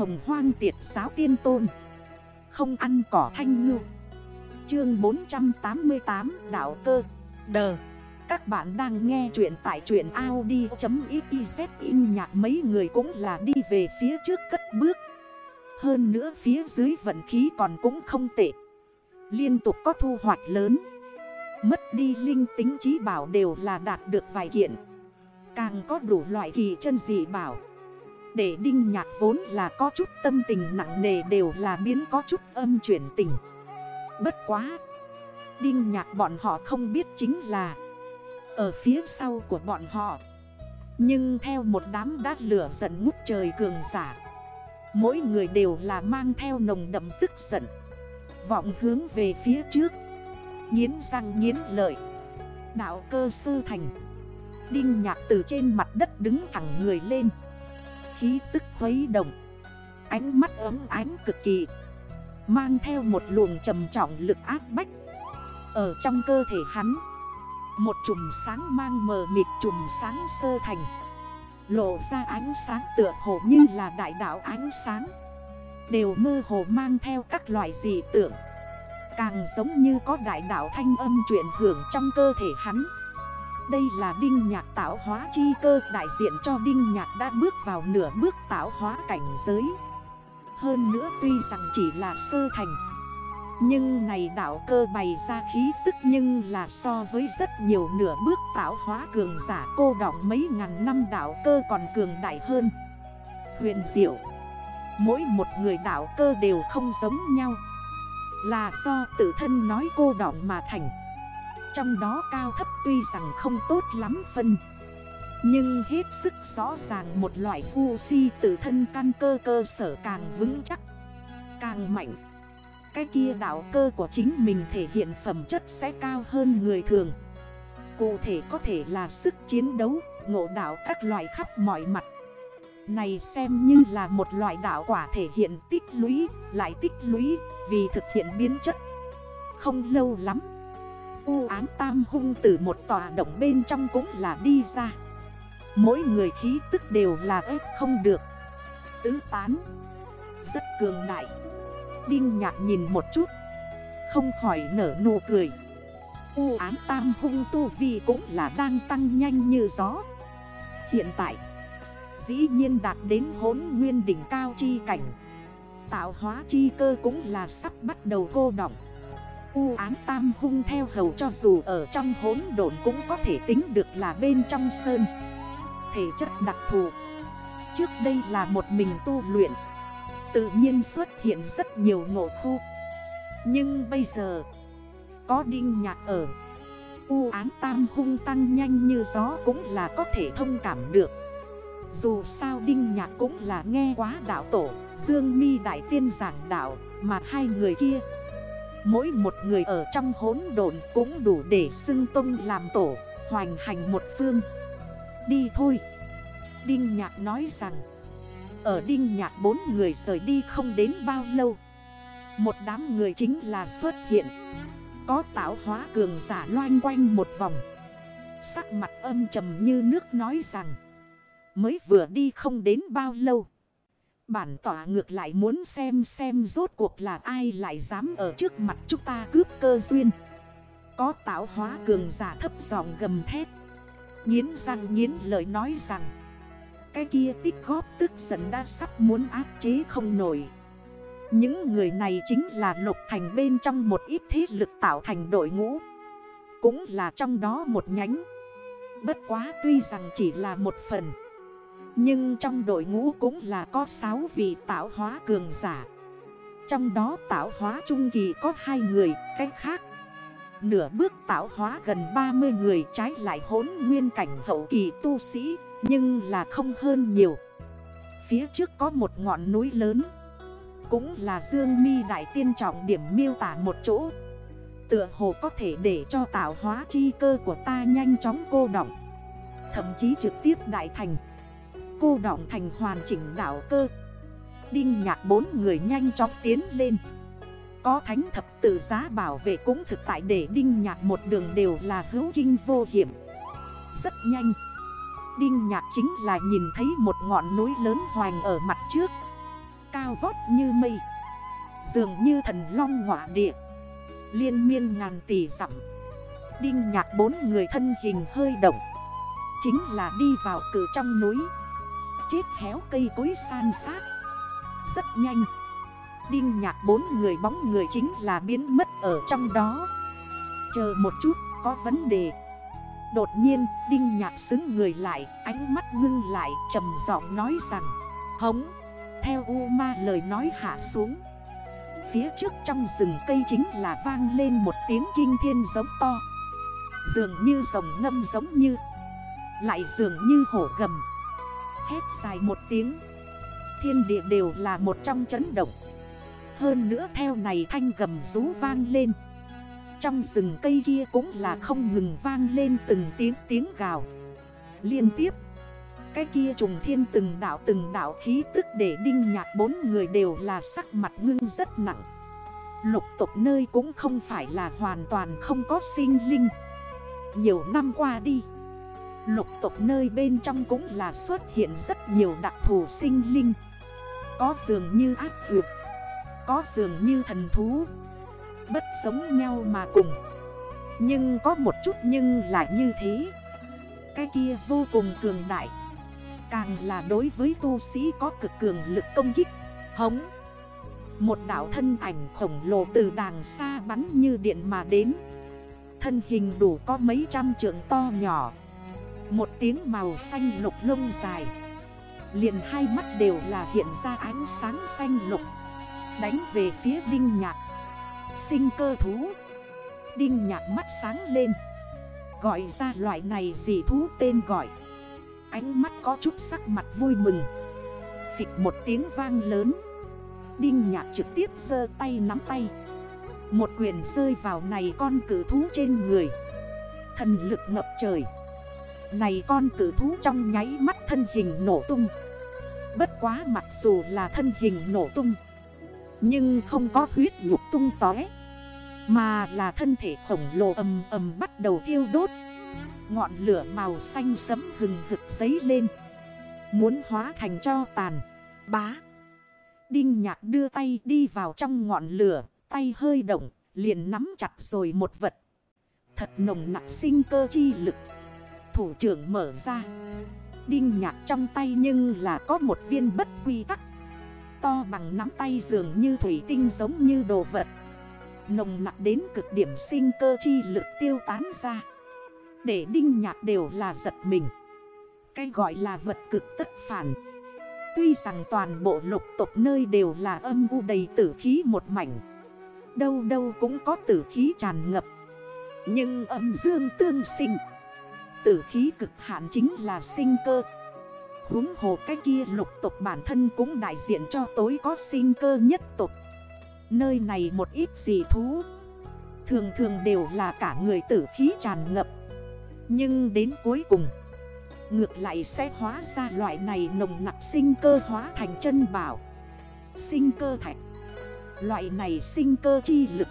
hồng hoang tiệt giáo tiên tôn. Không ăn cỏ thanh ngư. Chương 488 Đạo cơ. Đờ. Các bạn đang nghe chuyện tại chuyện Audi.xyz in nhạc mấy người cũng là đi về phía trước cất bước. Hơn nữa phía dưới vận khí còn cũng không tệ. Liên tục có thu hoạch lớn. Mất đi linh tính trí bảo đều là đạt được vài kiện. Càng có đủ loại kỳ chân dị bảo. Để đinh nhạc vốn là có chút tâm tình nặng nề đều là biến có chút âm chuyển tình. Bất quá, Đinh nhạc bọn họ không biết chính là, Ở phía sau của bọn họ. Nhưng theo một đám đát lửa giận ngút trời cường giả, Mỗi người đều là mang theo nồng đậm tức giận, Vọng hướng về phía trước. Nhiến răng nhiến lợi, Đạo cơ sư thành. Đinh nhạc từ trên mặt đất đứng thẳng người lên. Khí tức khuấy động. Ánh mắt ấm ánh cực kỳ, Mang theo một luồng trầm trọng lực áp bách. Ở trong cơ thể hắn, Một chùm sáng mang mờ mịt chùm sáng sơ thành, Lộ ra ánh sáng tựa hồ như là đại đạo ánh sáng, Đều mơ hồ mang theo các loại dị tượng, Càng giống như có đại đạo thanh âm chuyển hưởng trong cơ thể hắn. Đây là đinh nhạc tạo hóa chi cơ, Đại diện cho đinh nhạc đã bước vào nửa bước tạo hóa cảnh giới. Hơn nữa tuy rằng chỉ là sơ thành, Nhưng này đạo cơ bày ra khí tức nhưng là so với rất nhiều nửa bước tạo hóa cường giả cô đọng mấy ngàn năm đạo cơ còn cường đại hơn. Huyền diệu, Mỗi một người đạo cơ đều không giống nhau. Là do tự thân nói cô đọng mà thành. Trong đó cao thấp tuy rằng không tốt lắm phân. Nhưng hết sức rõ ràng một loại phu si tự thân căn cơ cơ sở càng vững chắc Càng mạnh. Cái kia đảo cơ của chính mình thể hiện phẩm chất sẽ cao hơn người thường. Cụ thể có thể là sức chiến đấu, ngộ đảo các loại khắp mọi mặt. Này xem như là một loại đạo quả thể hiện tích lũy, lại tích lũy vì thực hiện biến chất. Không lâu lắm, u ám tam hung từ một tòa động bên trong cũng là đi ra. Mỗi người khí tức đều là ép không được. Tứ tán, rất cường đại. Đinh nhạc nhìn một chút, không khỏi nở nụ cười. U ám tam hung tu vi cũng là đang tăng nhanh như gió. Hiện tại Dĩ nhiên đạt đến hốn nguyên đỉnh cao chi cảnh Tạo hóa chi cơ cũng là sắp bắt đầu cô động U án tam hung theo hầu cho dù ở trong hốn độn cũng có thể tính được là bên trong sơn. Thể chất đặc thù. Trước đây là một mình tu luyện. Tự nhiên xuất hiện rất nhiều ngộ khu. Nhưng bây giờ, Có đinh nhạc ở. U án tam hung tăng nhanh như gió cũng là có thể thông cảm được. Dù sao Đinh Nhạc cũng là nghe quá đạo tổ, Dương mi Đại Tiên giảng đạo Mà hai người kia Mỗi một người ở trong hốn độn cũng đủ để xưng tông làm tổ, Hoành hành một phương. Đi thôi. Đinh Nhạc nói rằng, Ở Đinh Nhạc bốn người rời đi không đến bao lâu, Một đám người chính là xuất hiện. Có tạo hóa cường giả loanh quanh một vòng. Sắc mặt âm trầm như nước nói rằng, Mới vừa đi không đến bao lâu. Bản tỏa ngược lại muốn xem xem rốt cuộc là ai lại dám ở trước mặt chúng ta cướp cơ duyên. Có tạo hóa cường giả thấp giọng gầm thét. Nhiến răng nhiến lời nói rằng. Cái kia tích góp tức giận đã sắp muốn áp chế không nổi. Những người này chính là lục thành bên trong một ít thế lực tạo thành đội ngũ. Cũng là trong đó một nhánh. Bất quá tuy rằng chỉ là một phần. Nhưng trong đội ngũ cũng là có 6 vị tạo hóa cường giả. Trong đó tạo hóa trung kỳ có 2 người, cách khác. Nửa bước tạo hóa gần 30 người trái lại hốn nguyên cảnh hậu kỳ tu sĩ Nhưng là không hơn nhiều. Phía trước có một ngọn núi lớn Cũng là Dương mi Đại Tiên trọng điểm miêu tả một chỗ. Tựa hồ có thể để cho tạo hóa chi cơ của ta nhanh chóng cô động Thậm chí trực tiếp đại thành cô đọng thành hoàn chỉnh đảo cơ. Đinh nhạc bốn người nhanh chóng tiến lên. Có thánh thập tự giá bảo vệ cũng thực tại để đinh nhạc một đường đều là hữu kinh vô hiểm. Rất nhanh. Đinh nhạc chính là nhìn thấy một ngọn núi lớn hoành ở mặt trước. Cao vót như mây. Dường như thần long ngọa địa. Liên miên ngàn tỷ dặm. Đinh nhạc bốn người thân hình hơi động. Chính là đi vào cử trong núi. Chết héo cây cối san sát. Rất nhanh. Đinh nhạc bốn người bóng người chính là biến mất ở trong đó. Chờ một chút, có vấn đề. Đột nhiên, Đinh nhạc xứng người lại, Ánh mắt ngưng lại, trầm giọng nói rằng, Hống. Theo U ma lời nói hạ xuống. Phía trước trong rừng cây chính là vang lên một tiếng kinh thiên giống to. Dường như rồng ngâm giống như, Lại dường như hổ gầm. Hét dài một tiếng. Thiên địa đều là một trong chấn động. Hơn nữa theo này thanh gầm rú vang lên. Trong rừng cây kia cũng là không ngừng vang lên từng tiếng tiếng gào. Liên tiếp, Cái kia trùng thiên từng đảo từng đảo khí tức để đinh nhạc bốn người đều là sắc mặt ngưng rất nặng. Lục tục nơi cũng không phải là hoàn toàn không có sinh linh. Nhiều năm qua đi Lục tục nơi bên trong cũng là xuất hiện rất nhiều đặc thù sinh linh. Có dường như ác dược, Có dường như thần thú, Bất sống nhau mà cùng. Nhưng có một chút nhưng lại như thế. Cái kia vô cùng cường đại. Càng là đối với tu sĩ có cực cường lực công kích. Hống! Một đảo thân ảnh khổng lồ từ đàng xa bắn như điện mà đến. Thân hình đủ có mấy trăm trượng to nhỏ một tiếng màu xanh lục lông dài. Liền hai mắt đều là hiện ra ánh sáng xanh lục. Đánh về phía đinh nhạc. Sinh cơ thú. Đinh nhạc mắt sáng lên. Gọi ra loại này gì thú tên gọi. Ánh mắt có chút sắc mặt vui mừng. Phịch một tiếng vang lớn. Đinh nhạc trực tiếp giơ tay nắm tay. Một quyền rơi vào này con cử thú trên người. Thần lực ngập trời này con cử thú trong nháy mắt thân hình nổ tung. Bất quá mặc dù là thân hình nổ tung, Nhưng không có huyết nhục tung tói Mà là thân thể khổng lồ ầm ầm bắt đầu thiêu đốt. Ngọn lửa màu xanh sấm hừng hực giấy lên, Muốn hóa thành cho tàn. Bá! Đinh nhạc đưa tay đi vào trong ngọn lửa, Tay hơi động, liền nắm chặt rồi một vật. Thật nồng nặng sinh cơ chi lực thủ trưởng mở ra. Đinh nhạc trong tay nhưng là có một viên bất quy tắc. To bằng nắm tay dường như thủy tinh giống như đồ vật. Nồng nặng đến cực điểm sinh cơ chi lực tiêu tán ra. Để đinh nhạc đều là giật mình. Cái gọi là vật cực tất phản. Tuy rằng toàn bộ lục tộc nơi đều là âm u đầy tử khí một mảnh. Đâu đâu cũng có tử khí tràn ngập. Nhưng âm dương tương sinh. Tử khí cực hạn chính là sinh cơ. Húng hồ cái kia lục tộc bản thân cũng đại diện cho tối có sinh cơ nhất tộc. Nơi này một ít gì thú, Thường thường đều là cả người tử khí tràn ngập. Nhưng đến cuối cùng, Ngược lại sẽ hóa ra loại này nồng nặc sinh cơ hóa thành chân bảo. Sinh cơ thạch, Loại này sinh cơ chi lực,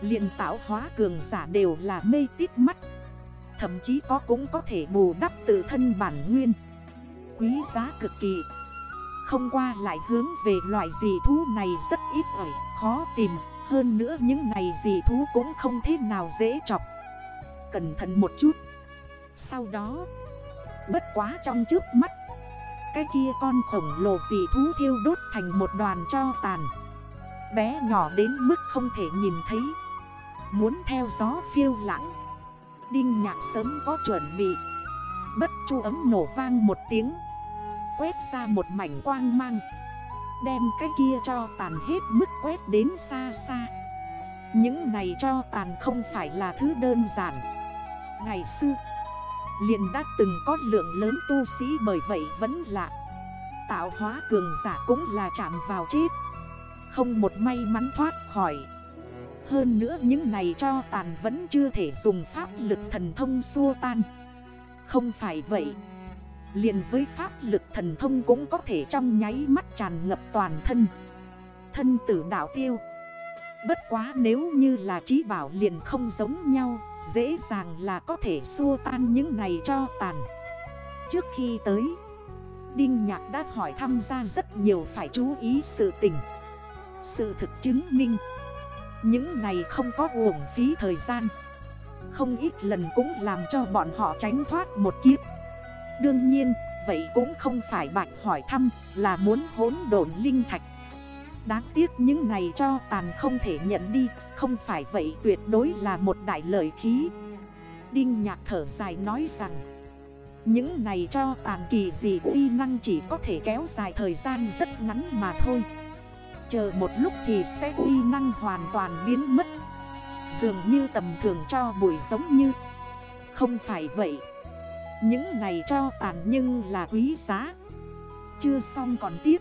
liền tạo hóa cường giả đều là mê tít mắt. Thậm chí có cũng có thể bù đắp tự thân bản nguyên. Quý giá cực kỳ. Không qua lại hướng về loại dị thú này rất ít ỏi, Khó tìm. Hơn nữa những này dị thú cũng không thế nào dễ chọc. Cẩn thận một chút. Sau đó, Bất quá trong trước mắt, Cái kia con khổng lồ dị thú thiêu đốt thành một đoàn cho tàn. Bé nhỏ đến mức không thể nhìn thấy. Muốn theo gió phiêu lãng. Đinh nhạc sớm có chuẩn bị. Bất chu ấm nổ vang một tiếng. Quét ra một mảnh quang mang. Đem cái kia cho tàn hết mức quét đến xa xa. Những này cho tàn không phải là thứ đơn giản. Ngày xưa, liền đã từng có lượng lớn tu sĩ bởi vậy vẫn lạ. Tạo hóa cường giả cũng là chạm vào chết. Không một may mắn thoát khỏi hơn nữa những này cho tàn vẫn chưa thể dùng pháp lực thần thông xua tan. Không phải vậy, liền với pháp lực thần thông cũng có thể trong nháy mắt tràn ngập toàn thân. Thân tử đảo tiêu. Bất quá nếu như là trí bảo liền không giống nhau, Dễ dàng là có thể xua tan những này cho tàn. Trước khi tới, Đinh Nhạc đã hỏi thăm ra rất nhiều phải chú ý sự tình. Sự thực chứng minh những này không có uổng phí thời gian. Không ít lần cũng làm cho bọn họ tránh thoát một kiếp. Đương nhiên, vậy cũng không phải bạch hỏi thăm là muốn hốn độn linh thạch. Đáng tiếc những này cho tàn không thể nhận đi Không phải vậy tuyệt đối là một đại lợi khí. Đinh nhạc thở dài nói rằng những này cho tàn kỳ gì uy năng chỉ có thể kéo dài thời gian rất ngắn mà thôi. Chờ một lúc thì sẽ uy năng hoàn toàn biến mất. Dường như tầm thường cho bụi giống như. Không phải vậy. Những này cho tàn nhưng là quý giá. Chưa xong còn tiếp.